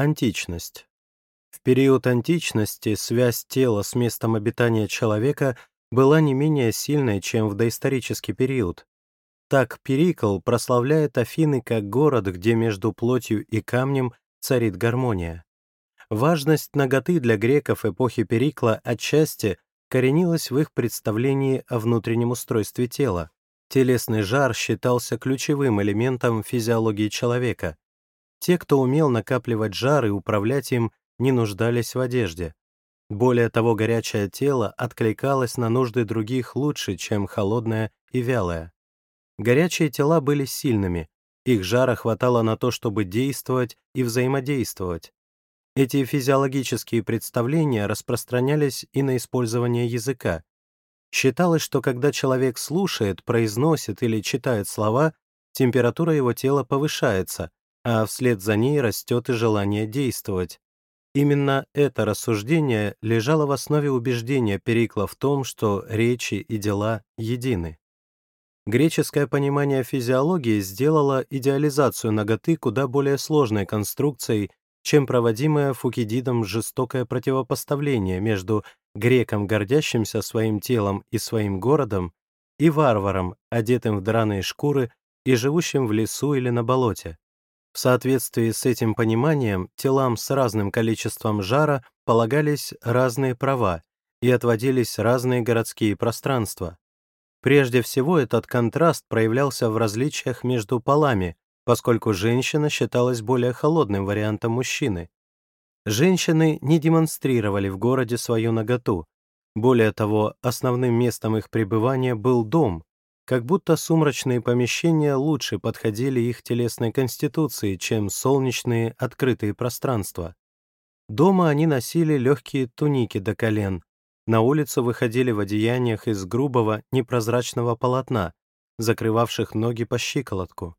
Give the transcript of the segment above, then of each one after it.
Античность. В период античности связь тела с местом обитания человека была не менее сильной, чем в доисторический период. Так Перикл прославляет Афины как город, где между плотью и камнем царит гармония. Важность наготы для греков эпохи Перикла отчасти коренилась в их представлении о внутреннем устройстве тела. Телесный жар считался ключевым элементом физиологии человека. Те, кто умел накапливать жар и управлять им, не нуждались в одежде. Более того, горячее тело откликалось на нужды других лучше, чем холодное и вялое. Горячие тела были сильными, их жара хватало на то, чтобы действовать и взаимодействовать. Эти физиологические представления распространялись и на использование языка. Считалось, что когда человек слушает, произносит или читает слова, температура его тела повышается, а вслед за ней растет и желание действовать. Именно это рассуждение лежало в основе убеждения Перикла в том, что речи и дела едины. Греческое понимание физиологии сделало идеализацию ноготы куда более сложной конструкцией, чем проводимое Фукидидом жестокое противопоставление между греком, гордящимся своим телом и своим городом, и варваром, одетым в драные шкуры и живущим в лесу или на болоте. В соответствии с этим пониманием, телам с разным количеством жара полагались разные права и отводились разные городские пространства. Прежде всего, этот контраст проявлялся в различиях между полами, поскольку женщина считалась более холодным вариантом мужчины. Женщины не демонстрировали в городе свою наготу. Более того, основным местом их пребывания был дом, как будто сумрачные помещения лучше подходили их телесной конституции, чем солнечные открытые пространства. Дома они носили легкие туники до колен, на улицу выходили в одеяниях из грубого, непрозрачного полотна, закрывавших ноги по щиколотку.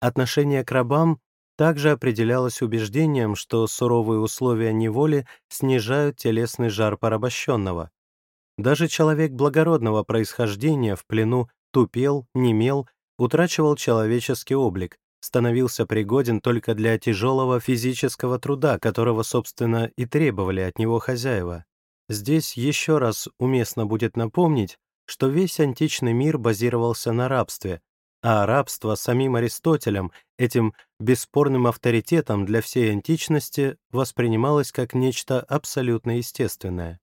Отношение к рабам также определялось убеждением, что суровые условия неволи снижают телесный жар порабощенного. Даже человек благородного происхождения в плену тупел, немел, утрачивал человеческий облик, становился пригоден только для тяжелого физического труда, которого, собственно, и требовали от него хозяева. Здесь еще раз уместно будет напомнить, что весь античный мир базировался на рабстве, а рабство самим Аристотелем, этим бесспорным авторитетом для всей античности, воспринималось как нечто абсолютно естественное.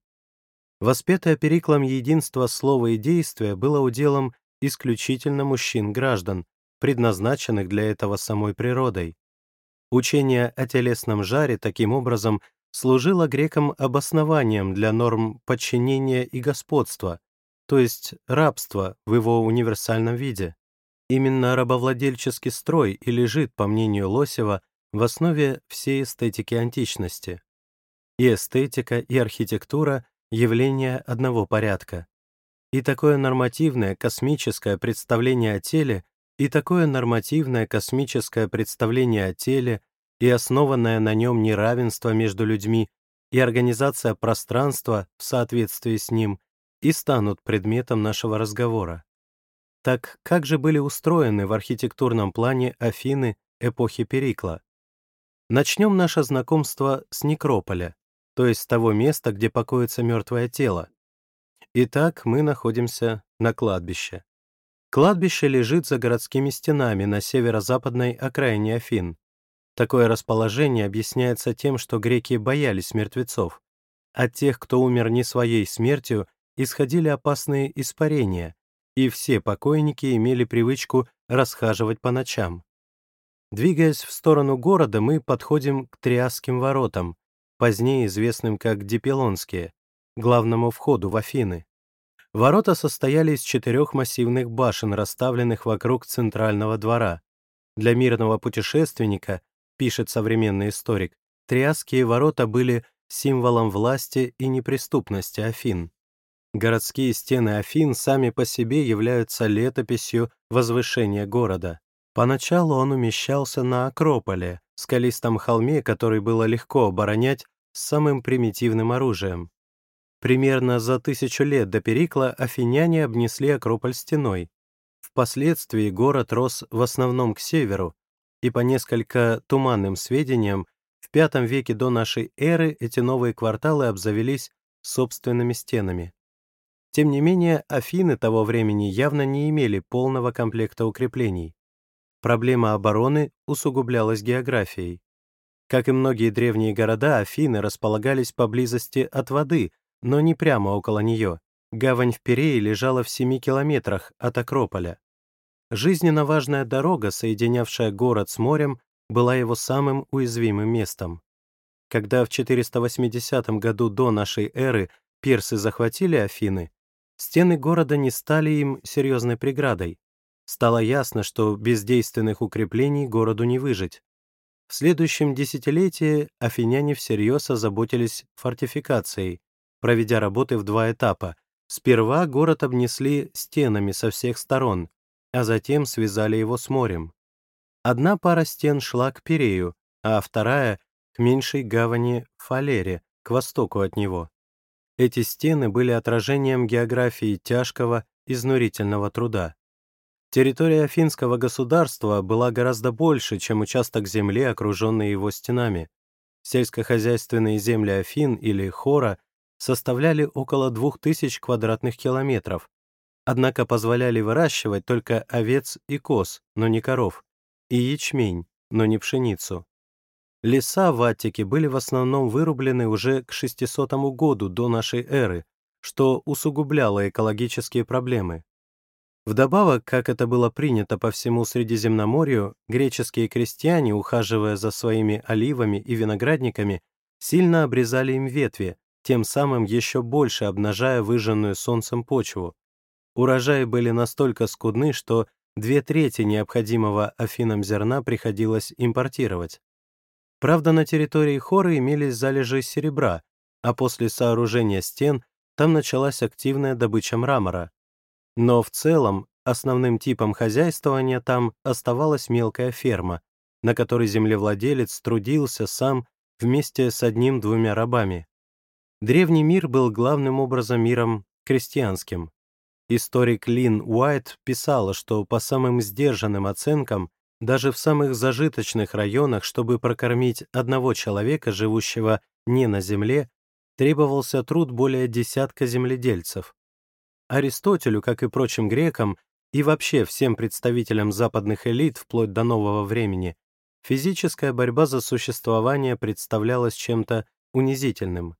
Воспетое Периклом единство слова и действия было уделом исключительно мужчин-граждан, предназначенных для этого самой природой. Учение о телесном жаре таким образом служила грекам обоснованием для норм подчинения и господства, то есть рабства в его универсальном виде. Именно рабовладельческий строй и лежит, по мнению Лосева, в основе всей эстетики античности. И эстетика, и архитектура — явления одного порядка. И такое нормативное космическое представление о теле, и такое нормативное космическое представление о теле и основанное на нем неравенство между людьми и организация пространства в соответствии с ним и станут предметом нашего разговора. Так как же были устроены в архитектурном плане Афины эпохи Перикла? Начнем наше знакомство с некрополя, то есть с того места, где покоится мертвое тело. Итак, мы находимся на кладбище. Кладбище лежит за городскими стенами на северо-западной окраине Афин. Такое расположение объясняется тем, что греки боялись мертвецов. От тех, кто умер не своей смертью, исходили опасные испарения, и все покойники имели привычку расхаживать по ночам. Двигаясь в сторону города, мы подходим к Триасским воротам, позднее известным как Дипелонские, главному входу в Афины. Ворота состояли из четырех массивных башен, расставленных вокруг центрального двора. Для мирного путешественника пишет современный историк, Триасские ворота были символом власти и неприступности Афин. Городские стены Афин сами по себе являются летописью возвышения города. Поначалу он умещался на Акрополе, скалистом холме, который было легко оборонять с самым примитивным оружием. Примерно за тысячу лет до Перикла афиняне обнесли Акрополь стеной. Впоследствии город рос в основном к северу, и по несколько туманным сведениям, в V веке до нашей эры эти новые кварталы обзавелись собственными стенами. Тем не менее, Афины того времени явно не имели полного комплекта укреплений. Проблема обороны усугублялась географией. Как и многие древние города, Афины располагались поблизости от воды, но не прямо около нее. Гавань в Пирее лежала в 7 километрах от Акрополя. Жизненно важная дорога, соединявшая город с морем, была его самым уязвимым местом. Когда в 480 году до нашей эры персы захватили Афины, стены города не стали им серьезной преградой. Стало ясно, что без действенных укреплений городу не выжить. В следующем десятилетии афиняне всерьез озаботились фортификацией, проведя работы в два этапа. Сперва город обнесли стенами со всех сторон, а затем связали его с морем. Одна пара стен шла к Пирею, а вторая — к меньшей гавани Фалере, к востоку от него. Эти стены были отражением географии тяжкого, изнурительного труда. Территория Афинского государства была гораздо больше, чем участок земли, окруженный его стенами. Сельскохозяйственные земли Афин или Хора составляли около 2000 квадратных километров, однако позволяли выращивать только овец и коз, но не коров, и ячмень, но не пшеницу. Леса в Аттике были в основном вырублены уже к 600 году до нашей эры, что усугубляло экологические проблемы. Вдобавок, как это было принято по всему Средиземноморью, греческие крестьяне, ухаживая за своими оливами и виноградниками, сильно обрезали им ветви, тем самым еще больше обнажая выжженную солнцем почву. Урожаи были настолько скудны, что две трети необходимого Афинам зерна приходилось импортировать. Правда, на территории Хоры имелись залежи серебра, а после сооружения стен там началась активная добыча мрамора. Но в целом основным типом хозяйствования там оставалась мелкая ферма, на которой землевладелец трудился сам вместе с одним-двумя рабами. Древний мир был главным образом миром крестьянским. Историк Лин Уайт писала, что по самым сдержанным оценкам, даже в самых зажиточных районах, чтобы прокормить одного человека, живущего не на земле, требовался труд более десятка земледельцев. Аристотелю, как и прочим грекам, и вообще всем представителям западных элит вплоть до нового времени, физическая борьба за существование представлялась чем-то унизительным.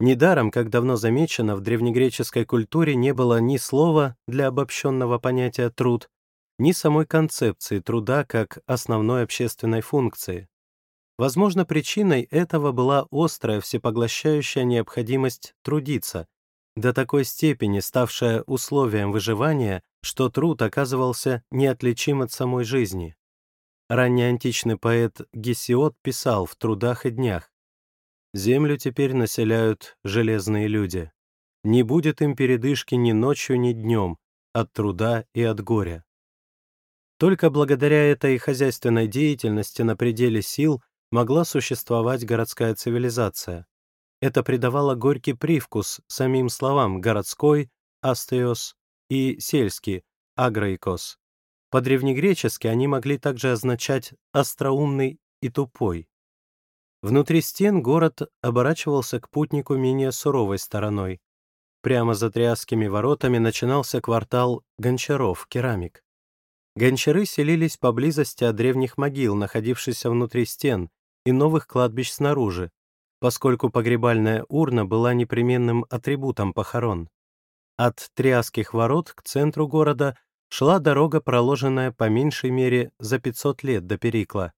Недаром, как давно замечено, в древнегреческой культуре не было ни слова для обобщенного понятия «труд», ни самой концепции труда как основной общественной функции. Возможно, причиной этого была острая всепоглощающая необходимость трудиться, до такой степени ставшая условием выживания, что труд оказывался неотличим от самой жизни. Ранний античный поэт Гесиод писал в «Трудах и днях» Землю теперь населяют железные люди. Не будет им передышки ни ночью, ни днем, от труда и от горя. Только благодаря этой хозяйственной деятельности на пределе сил могла существовать городская цивилизация. Это придавало горький привкус самим словам «городской» — «астеос» и «сельский» — «агроикос». По-древнегречески они могли также означать «остроумный» и «тупой». Внутри стен город оборачивался к путнику менее суровой стороной. Прямо за Триасскими воротами начинался квартал гончаров, керамик. Гончары селились поблизости от древних могил, находившихся внутри стен, и новых кладбищ снаружи, поскольку погребальная урна была непременным атрибутом похорон. От Триасских ворот к центру города шла дорога, проложенная по меньшей мере за 500 лет до Перикла.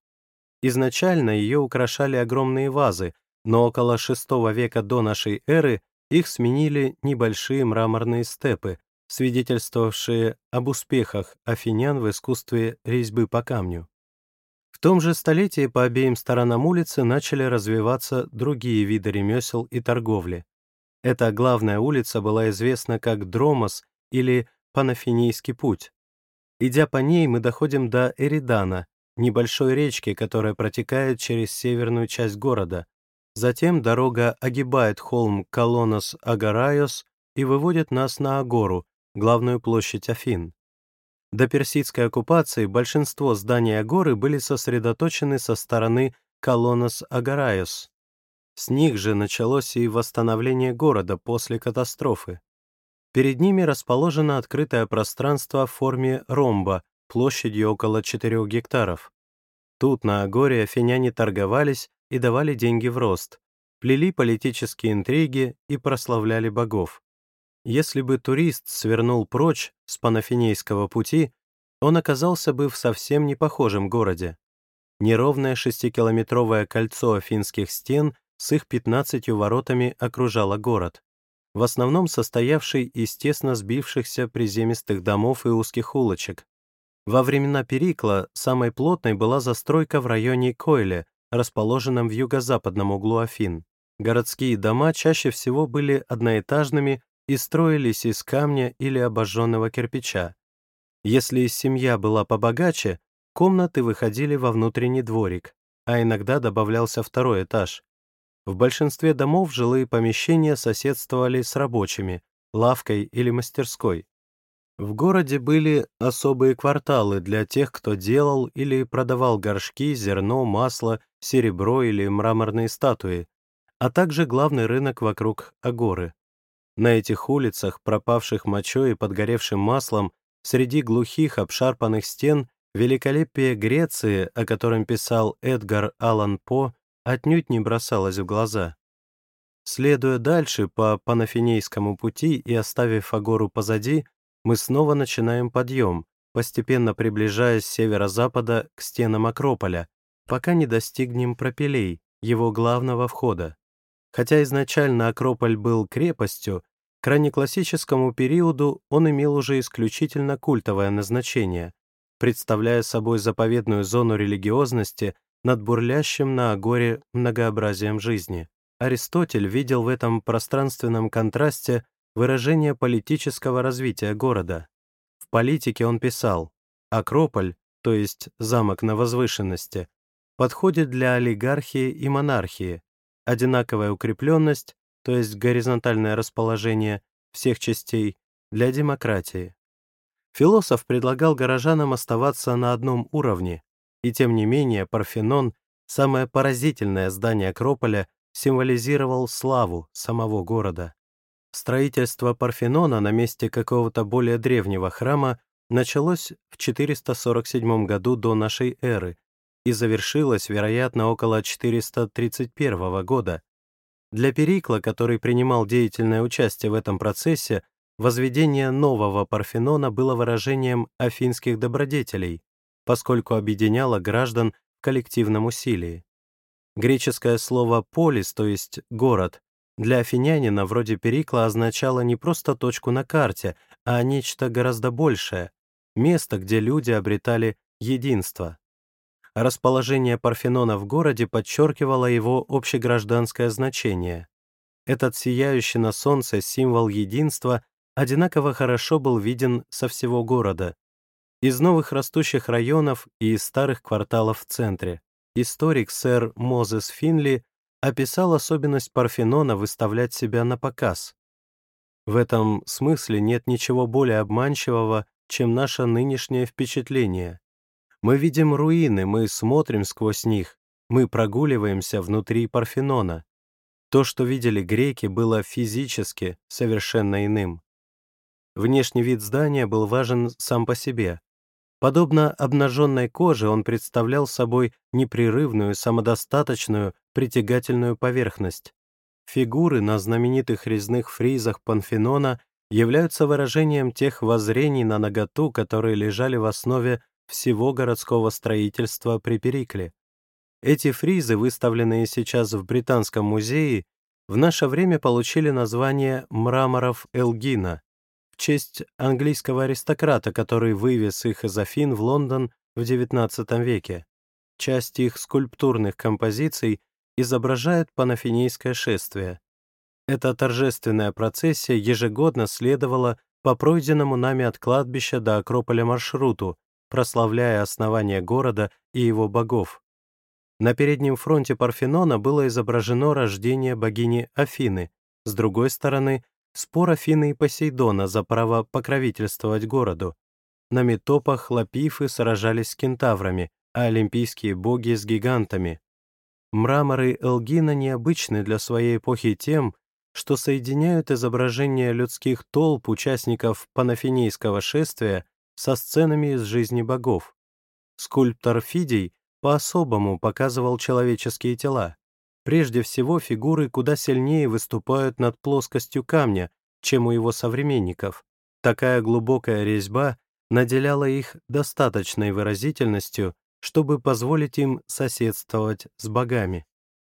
Изначально ее украшали огромные вазы, но около VI века до нашей эры их сменили небольшие мраморные степы, свидетельствовавшие об успехах афинян в искусстве резьбы по камню. В том же столетии по обеим сторонам улицы начали развиваться другие виды ремесел и торговли. Эта главная улица была известна как Дромос или Панафинийский путь. Идя по ней, мы доходим до Эридана, небольшой речки, которая протекает через северную часть города. Затем дорога огибает холм Колонос-Агарайос и выводит нас на Агору, главную площадь Афин. До персидской оккупации большинство зданий Агоры были сосредоточены со стороны Колонос Агараиос. С них же началось и восстановление города после катастрофы. Перед ними расположено открытое пространство в форме ромба площадью около 4 гектаров. Тут на Агоре афиняне торговались и давали деньги в рост, плели политические интриги и прославляли богов. Если бы турист свернул прочь с панафинейского пути, он оказался бы в совсем непохожем городе. Неровное шестикилометровое кольцо афинских стен с их 15 воротами окружало город, в основном состоявший из тесно сбившихся приземистых домов и узких улочек. Во времена Перикла самой плотной была застройка в районе Койле, расположенном в юго-западном углу Афин. Городские дома чаще всего были одноэтажными и строились из камня или обожженного кирпича. Если семья была побогаче, комнаты выходили во внутренний дворик, а иногда добавлялся второй этаж. В большинстве домов жилые помещения соседствовали с рабочими, лавкой или мастерской. В городе были особые кварталы для тех, кто делал или продавал горшки, зерно, масло, серебро или мраморные статуи, а также главный рынок вокруг Агоры. На этих улицах, пропавших мочой и подгоревшим маслом, среди глухих обшарпанных стен, великолепие Греции, о котором писал Эдгар Аллан По, отнюдь не бросалось в глаза. Следуя дальше по Панафинейскому пути и оставив Агору позади, мы снова начинаем подъем, постепенно приближаясь с северо-запада к стенам Акрополя, пока не достигнем Пропилей, его главного входа. Хотя изначально Акрополь был крепостью, к раннеклассическому периоду он имел уже исключительно культовое назначение, представляя собой заповедную зону религиозности над бурлящим на Агоре многообразием жизни. Аристотель видел в этом пространственном контрасте выражение политического развития города. В политике он писал «Акрополь, то есть замок на возвышенности, подходит для олигархии и монархии, одинаковая укрепленность, то есть горизонтальное расположение всех частей, для демократии. Философ предлагал горожанам оставаться на одном уровне, и тем не менее Парфенон, самое поразительное здание Акрополя, символизировал славу самого города. Строительство Парфенона на месте какого-то более древнего храма началось в 447 году до нашей эры и завершилось, вероятно, около 431 года. Для Перикла, который принимал деятельное участие в этом процессе, возведение нового Парфенона было выражением афинских добродетелей, поскольку объединяло граждан в коллективном усилии. Греческое слово «полис», то есть «город», для афинянина вроде Перикла означало не просто точку на карте, а нечто гораздо большее — место, где люди обретали единство. Расположение Парфенона в городе подчеркивало его общегражданское значение. Этот сияющий на солнце символ единства одинаково хорошо был виден со всего города, из новых растущих районов и из старых кварталов в центре. Историк сэр Мозес Финли описал особенность Парфенона выставлять себя на показ. В этом смысле нет ничего более обманчивого, чем наше нынешнее впечатление. Мы видим руины, мы смотрим сквозь них, мы прогуливаемся внутри Парфенона. То, что видели греки, было физически совершенно иным. Внешний вид здания был важен сам по себе. Подобно обнаженной коже, он представлял собой непрерывную, самодостаточную, притягательную поверхность. Фигуры на знаменитых резных фризах Панфенона являются выражением тех воззрений на наготу, которые лежали в основе всего городского строительства при Перикле. Эти фризы, выставленные сейчас в Британском музее, в наше время получили название «мраморов Элгина» честь английского аристократа, который вывез их из Афин в Лондон в XIX веке. Часть их скульптурных композиций изображает панафинейское шествие. Эта торжественная процессия ежегодно следовала по пройденному нами от кладбища до Акрополя маршруту, прославляя основание города и его богов. На переднем фронте Парфенона было изображено рождение богини Афины, с другой стороны — спор Афины и Посейдона за право покровительствовать городу. На метопах лапифы сражались с кентаврами, а олимпийские боги — с гигантами. Мраморы Элгина необычны для своей эпохи тем, что соединяют изображения людских толп участников панафинейского шествия со сценами из жизни богов. Скульптор Фидий по-особому показывал человеческие тела. Прежде всего, фигуры куда сильнее выступают над плоскостью камня, чем у его современников. Такая глубокая резьба наделяла их достаточной выразительностью, чтобы позволить им соседствовать с богами.